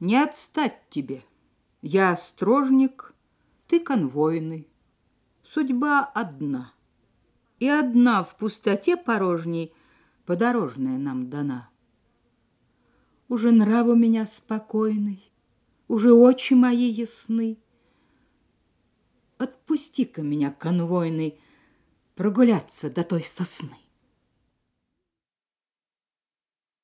Не отстать тебе. Я острожник, ты конвойный. Судьба одна. И одна в пустоте порожней подорожная нам дана. Уже нрав у меня спокойный, уже очи мои ясны. Отпусти-ка меня, конвойный, прогуляться до той сосны.